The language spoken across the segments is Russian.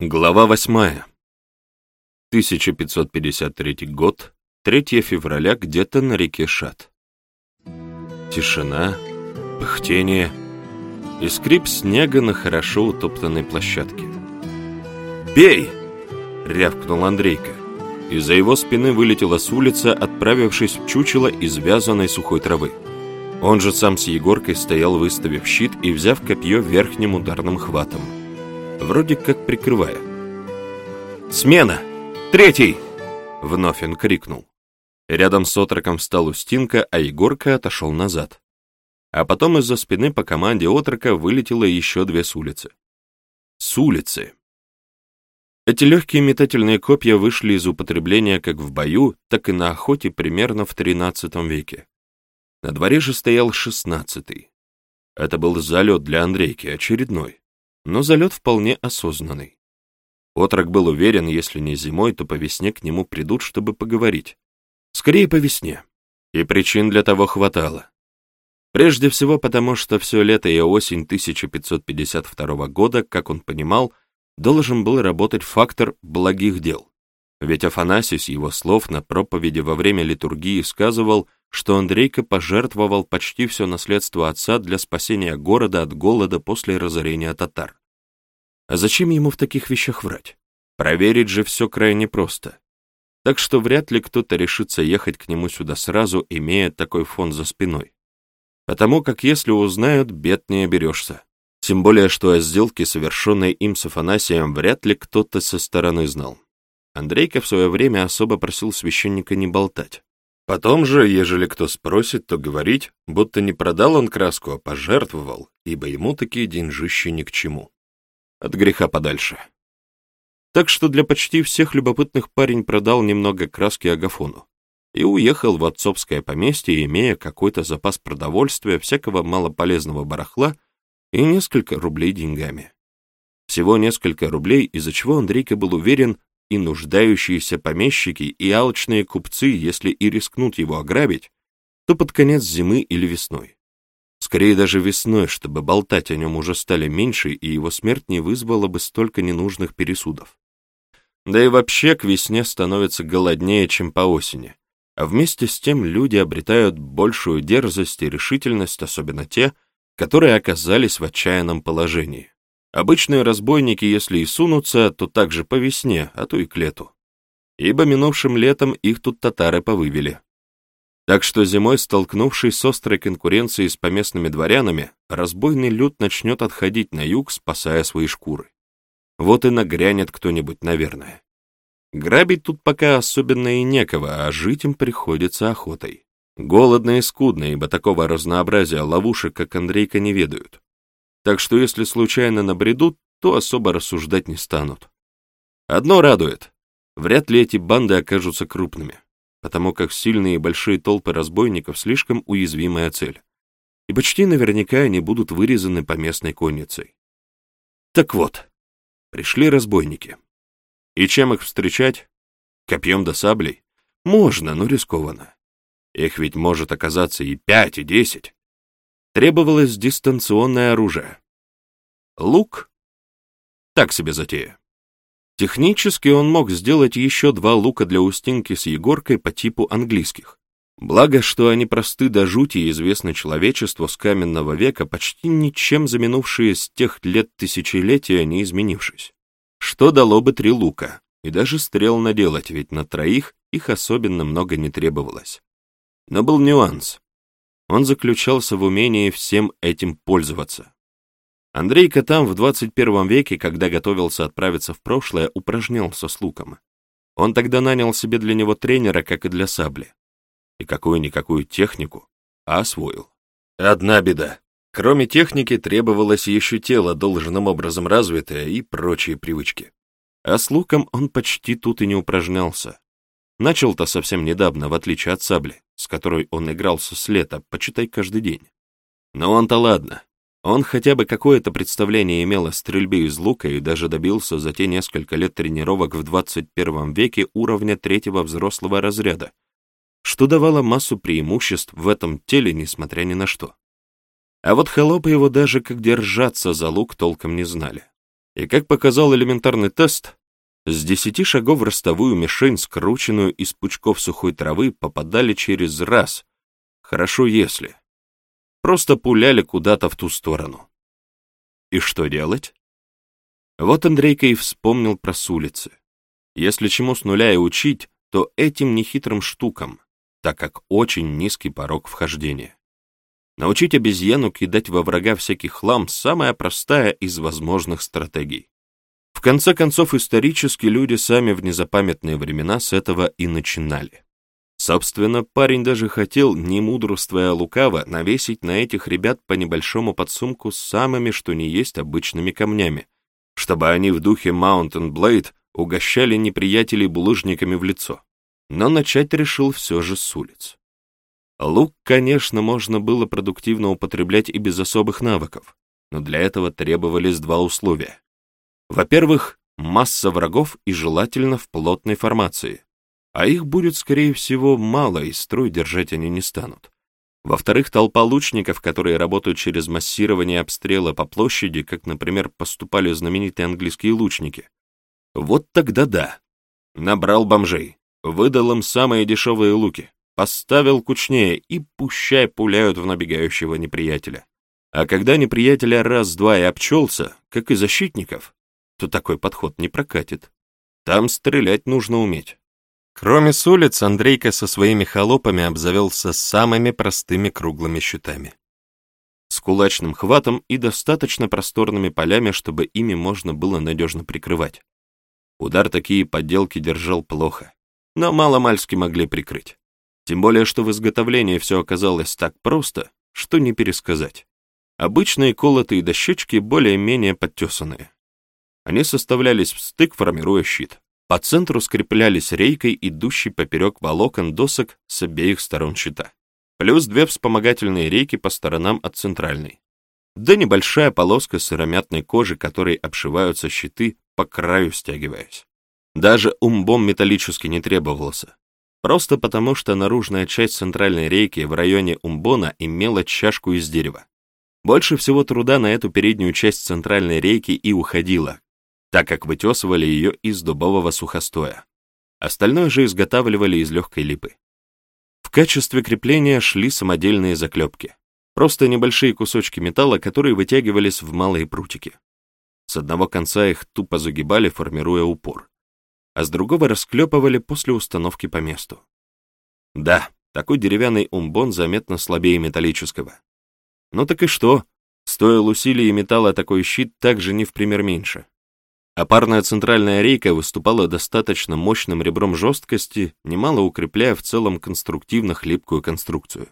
Глава восьмая. 1553 год, 3 февраля, где-то на реке Шат. Тишина, пыхтение и скрип снега на хорошо утоптанной площадке. «Бей!» — рявкнул Андрейка. Из-за его спины вылетела с улицы, отправившись в чучело из вязаной сухой травы. Он же сам с Егоркой стоял, выставив щит и взяв копье верхним ударным хватом вроде как прикрывая. «Смена! Третий!» — вновь он крикнул. Рядом с отроком встал Устинка, а Егорка отошел назад. А потом из-за спины по команде отрока вылетело еще две с улицы. С улицы! Эти легкие метательные копья вышли из употребления как в бою, так и на охоте примерно в XIII веке. На дворе же стоял XVI. Это был залет для Андрейки, очередной но залет вполне осознанный. Отрок был уверен, если не зимой, то по весне к нему придут, чтобы поговорить. Скорее по весне. И причин для того хватало. Прежде всего потому, что все лето и осень 1552 года, как он понимал, должен был работать фактор благих дел. Ведь Афанасий с его слов на проповеди во время литургии сказывал, что Андрейка пожертвовал почти все наследство отца для спасения города от голода после разорения татар. А зачем ему в таких вещах врать? Проверить же все крайне просто. Так что вряд ли кто-то решится ехать к нему сюда сразу, имея такой фон за спиной. Потому как если узнают, бед не оберешься. Тем более, что о сделке, совершенной им с Афанасием, вряд ли кто-то со стороны знал. Андрейка в свое время особо просил священника не болтать. Потом же, ежели кто спросит, то говорить, будто не продал он краску, а пожертвовал, ибо ему такие деньжищи ни к чему от греха подальше. Так что для почти всех любопытных парень продал немного краски Агафону и уехал в отцовское поместье, имея какой-то запас продовольствия, всякого малополезного барахла и несколько рублей деньгами. Всего несколько рублей, из-за чего Андрейка был уверен, и нуждающиеся помещики, и алчные купцы, если и рискнут его ограбить, то под конец зимы или весной. Скорее даже весной, чтобы болтать о нем уже стали меньше, и его смерть не вызвала бы столько ненужных пересудов. Да и вообще к весне становится голоднее, чем по осени. А вместе с тем люди обретают большую дерзость и решительность, особенно те, которые оказались в отчаянном положении. Обычные разбойники, если и сунутся, то также по весне, а то и к лету. Ибо минувшим летом их тут татары повывели. Так что зимой, столкнувшись с острой конкуренцией с поместными дворянами, разбойный люд начнет отходить на юг, спасая свои шкуры. Вот и нагрянет кто-нибудь, наверное. Грабить тут пока особенно и некого, а жить им приходится охотой. Голодно и скудно, ибо такого разнообразия ловушек, как Андрейка, не ведают. Так что если случайно набредут, то особо рассуждать не станут. Одно радует. Вряд ли эти банды окажутся крупными потому как сильные и большие толпы разбойников слишком уязвимая цель, и почти наверняка они будут вырезаны по местной конницей. Так вот, пришли разбойники. И чем их встречать? Копьем да саблей? Можно, но рискованно. Их ведь может оказаться и пять, и десять. Требовалось дистанционное оружие. Лук? Так себе затея. Технически он мог сделать еще два лука для Устинки с Егоркой по типу английских. Благо, что они просты до жути и известны человечеству с каменного века, почти ничем за минувшие с тех лет тысячелетия не изменившись. Что дало бы три лука, и даже стрел наделать, ведь на троих их особенно много не требовалось. Но был нюанс. Он заключался в умении всем этим пользоваться. Андрейка там в 21 веке, когда готовился отправиться в прошлое, упражнялся с луком. Он тогда нанял себе для него тренера, как и для сабли. И какую-никакую технику, а освоил. Одна беда. Кроме техники требовалось еще тело должным образом развитое и прочие привычки. А с луком он почти тут и не упражнялся. Начал-то совсем недавно, в отличие от сабли, с которой он игрался с лета, почитай каждый день. Но он-то ладно, он хотя бы какое-то представление имел о стрельбе из лука и даже добился за те несколько лет тренировок в 21 веке уровня третьего взрослого разряда, что давало массу преимуществ в этом теле, несмотря ни на что. А вот холопы его даже как держаться за лук толком не знали. И как показал элементарный тест, с десяти шагов в ростовую мишень, скрученную из пучков сухой травы, попадали через раз. Хорошо если. Просто пуляли куда-то в ту сторону. И что делать? Вот Андрейка и вспомнил про с улицы. Если чему с нуля и учить, то этим нехитрым штукам, так как очень низкий порог вхождения. Научить обезьяну кидать во врага всякий хлам – самая простая из возможных стратегий. В конце концов, исторически люди сами в незапамятные времена с этого и начинали. Собственно, парень даже хотел, не мудрствуя лукаво, навесить на этих ребят по небольшому подсумку с самыми, что ни есть, обычными камнями, чтобы они в духе Mountain Blade угощали неприятелей булыжниками в лицо. Но начать решил все же с улиц. Лук, конечно, можно было продуктивно употреблять и без особых навыков, но для этого требовались два условия. Во-первых, масса врагов и желательно в плотной формации, а их будет, скорее всего, мало, и строй держать они не станут. Во-вторых, толпа лучников, которые работают через массирование обстрела по площади, как, например, поступали знаменитые английские лучники. Вот тогда да. Набрал бомжей, выдал им самые дешевые луки, поставил кучнее и пущай пуляют в набегающего неприятеля. А когда неприятеля раз-два и обчелся, как и защитников, то такой подход не прокатит. Там стрелять нужно уметь. Кроме с улиц, Андрейка со своими холопами обзавелся самыми простыми круглыми щитами. С кулачным хватом и достаточно просторными полями, чтобы ими можно было надежно прикрывать. Удар такие подделки держал плохо, но мало-мальски могли прикрыть. Тем более, что в изготовлении все оказалось так просто, что не пересказать. Обычные колотые дощечки более-менее подтесанные. Они составлялись в стык, формируя щит. По центру скреплялись рейкой, идущей поперек волокон досок с обеих сторон щита. Плюс две вспомогательные рейки по сторонам от центральной. Да небольшая полоска сыромятной кожи, которой обшиваются щиты, по краю стягиваясь. Даже умбом металлически не требовался. Просто потому, что наружная часть центральной рейки в районе умбона имела чашку из дерева. Больше всего труда на эту переднюю часть центральной рейки и уходило, так как вытесывали ее из дубового сухостоя. Остальное же изготавливали из легкой липы. В качестве крепления шли самодельные заклепки. Просто небольшие кусочки металла, которые вытягивались в малые прутики. С одного конца их тупо загибали, формируя упор, а с другого расклепывали после установки по месту. Да, такой деревянный умбон заметно слабее металлического. Ну так и что? Стоил усилий и металла такой щит также не в пример меньше а парная центральная рейка выступала достаточно мощным ребром жесткости, немало укрепляя в целом конструктивно хлипкую конструкцию.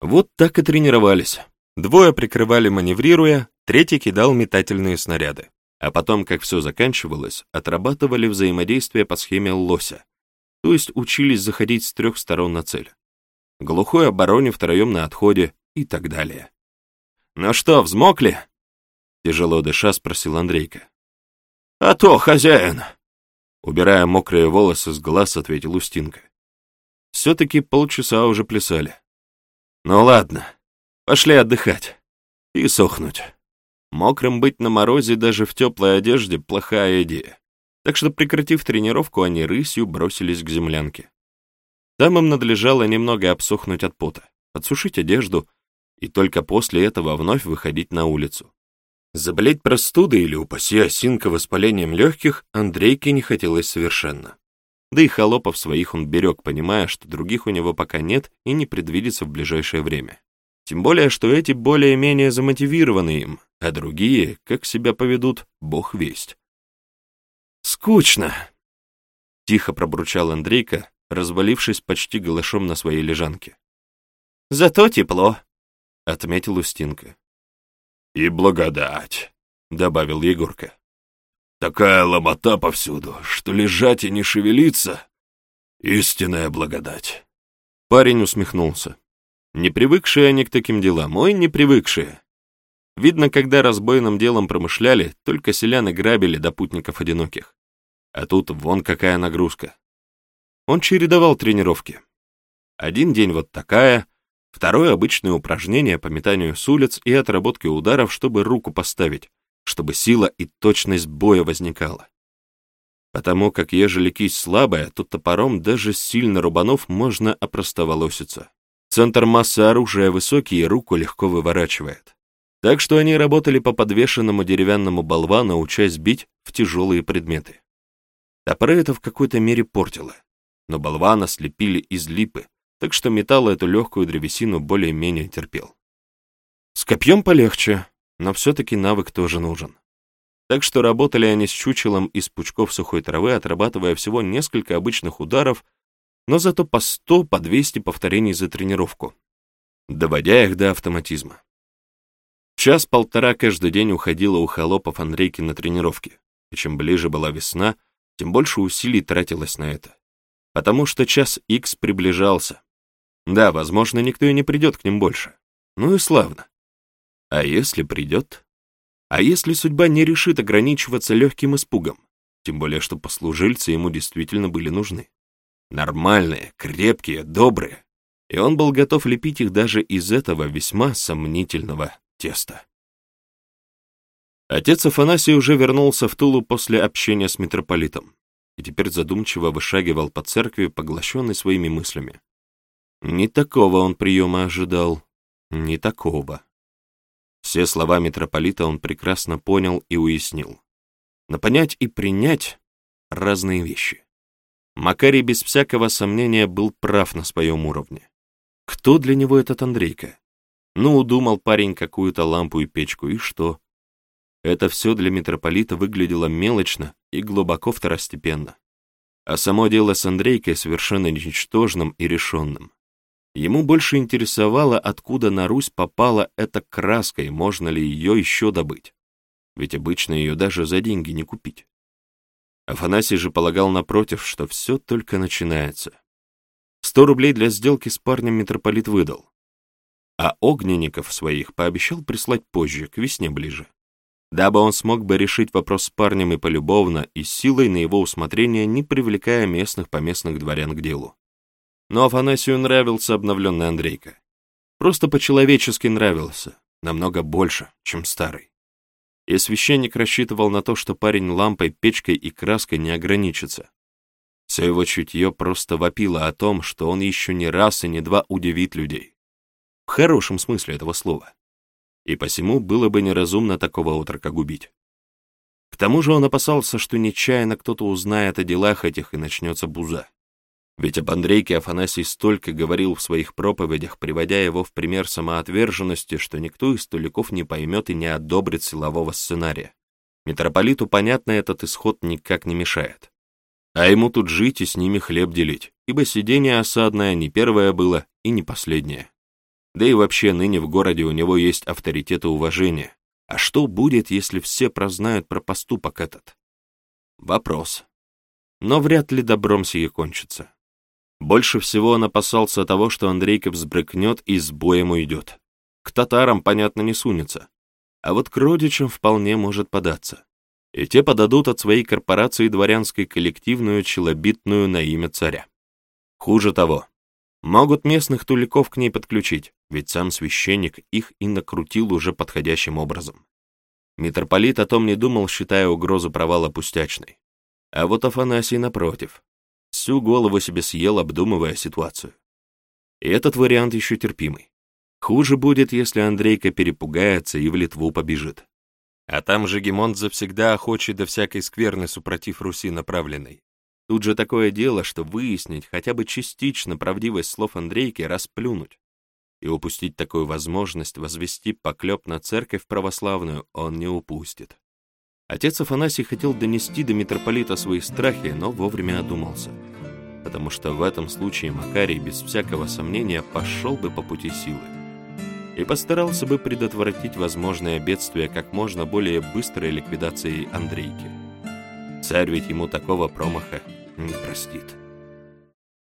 Вот так и тренировались. Двое прикрывали маневрируя, третий кидал метательные снаряды. А потом, как все заканчивалось, отрабатывали взаимодействие по схеме лося, то есть учились заходить с трех сторон на цель. Глухой обороне втроем на отходе и так далее. «Ну что, взмокли?» Тяжело дыша спросил Андрейка. «А то, хозяин!» Убирая мокрые волосы с глаз, ответил Устинка. Все-таки полчаса уже плясали. «Ну ладно, пошли отдыхать и сохнуть. Мокрым быть на морозе даже в теплой одежде — плохая идея. Так что, прекратив тренировку, они рысью бросились к землянке. Там им надлежало немного обсохнуть от пота, подсушить одежду и только после этого вновь выходить на улицу. Заболеть простудой или, упаси осинка, воспалением легких Андрейке не хотелось совершенно. Да и холопов своих он берег, понимая, что других у него пока нет и не предвидится в ближайшее время. Тем более, что эти более-менее замотивированы им, а другие, как себя поведут, бог весть. «Скучно!» — тихо пробурчал Андрейка, развалившись почти голышом на своей лежанке. «Зато тепло», — отметил Устинка. «И благодать», — добавил Егорка. «Такая ломота повсюду, что лежать и не шевелиться — истинная благодать». Парень усмехнулся. Не привыкшие они к таким делам, ой, не привыкшие. Видно, когда разбойным делом промышляли, только селяны грабили до путников одиноких. А тут вон какая нагрузка. Он чередовал тренировки. Один день вот такая, Второе — обычное упражнение по метанию с улиц и отработке ударов, чтобы руку поставить, чтобы сила и точность боя возникала. Потому как ежели кисть слабая, то топором даже сильно рубанов можно опростоволоситься. Центр массы оружия высокий и руку легко выворачивает. Так что они работали по подвешенному деревянному болвану, учась бить в тяжелые предметы. Топоры это в какой-то мере портило, но болвана слепили из липы, так что металл эту легкую древесину более-менее терпел. С копьем полегче, но все-таки навык тоже нужен. Так что работали они с чучелом из пучков сухой травы, отрабатывая всего несколько обычных ударов, но зато по 100, по 200 повторений за тренировку, доводя их до автоматизма. Час-полтора каждый день уходило у холопов Андрейки на тренировки, и чем ближе была весна, тем больше усилий тратилось на это. Потому что час Х приближался. Да, возможно, никто и не придет к ним больше. Ну и славно. А если придет? А если судьба не решит ограничиваться легким испугом? Тем более, что послужильцы ему действительно были нужны. Нормальные, крепкие, добрые. И он был готов лепить их даже из этого весьма сомнительного теста. Отец Афанасий уже вернулся в Тулу после общения с митрополитом и теперь задумчиво вышагивал по церкви, поглощенный своими мыслями. Не такого он приема ожидал, не такого. Все слова митрополита он прекрасно понял и уяснил. Но понять и принять — разные вещи. Макарий без всякого сомнения был прав на своем уровне. Кто для него этот Андрейка? Ну, удумал парень какую-то лампу и печку, и что? Это все для митрополита выглядело мелочно и глубоко второстепенно. А само дело с Андрейкой совершенно ничтожным и решенным. Ему больше интересовало, откуда на Русь попала эта краска и можно ли ее еще добыть. Ведь обычно ее даже за деньги не купить. Афанасий же полагал напротив, что все только начинается. Сто рублей для сделки с парнем митрополит выдал. А огненников своих пообещал прислать позже, к весне ближе. Дабы он смог бы решить вопрос с парнем и полюбовно, и силой на его усмотрение, не привлекая местных поместных дворян к делу. Но Афанасию нравился обновленный Андрейка. Просто по-человечески нравился, намного больше, чем старый. И священник рассчитывал на то, что парень лампой, печкой и краской не ограничится. Все его чутье просто вопило о том, что он еще не раз и не два удивит людей. В хорошем смысле этого слова. И посему было бы неразумно такого отрока губить. К тому же он опасался, что нечаянно кто-то узнает о делах этих и начнется буза. Ведь об Андрейке Афанасий столько говорил в своих проповедях, приводя его в пример самоотверженности, что никто из столиков не поймет и не одобрит силового сценария. Митрополиту, понятно, этот исход никак не мешает. А ему тут жить и с ними хлеб делить, ибо сидение осадное не первое было и не последнее. Да и вообще ныне в городе у него есть авторитет и уважение. А что будет, если все прознают про поступок этот? Вопрос. Но вряд ли добром сие кончится. Больше всего он опасался того, что Андрейка взбрыкнет и с боем уйдет. К татарам, понятно, не сунется. А вот к родичам вполне может податься. И те подадут от своей корпорации дворянской коллективную челобитную на имя царя. Хуже того, могут местных туликов к ней подключить, ведь сам священник их и накрутил уже подходящим образом. Митрополит о том не думал, считая угрозу провала пустячной. А вот Афанасий, напротив, всю голову себе съел, обдумывая ситуацию. И этот вариант еще терпимый. Хуже будет, если Андрейка перепугается и в Литву побежит. А там же Гемонт завсегда охочет до всякой скверны супротив Руси направленной. Тут же такое дело, что выяснить хотя бы частично правдивость слов Андрейки расплюнуть. И упустить такую возможность возвести поклеп на церковь православную он не упустит. Отец Афанасий хотел донести до митрополита свои страхи, но вовремя одумался, потому что в этом случае Макарий без всякого сомнения пошел бы по пути силы и постарался бы предотвратить возможное бедствие как можно более быстрой ликвидацией Андрейки. Царь ведь ему такого промаха не простит.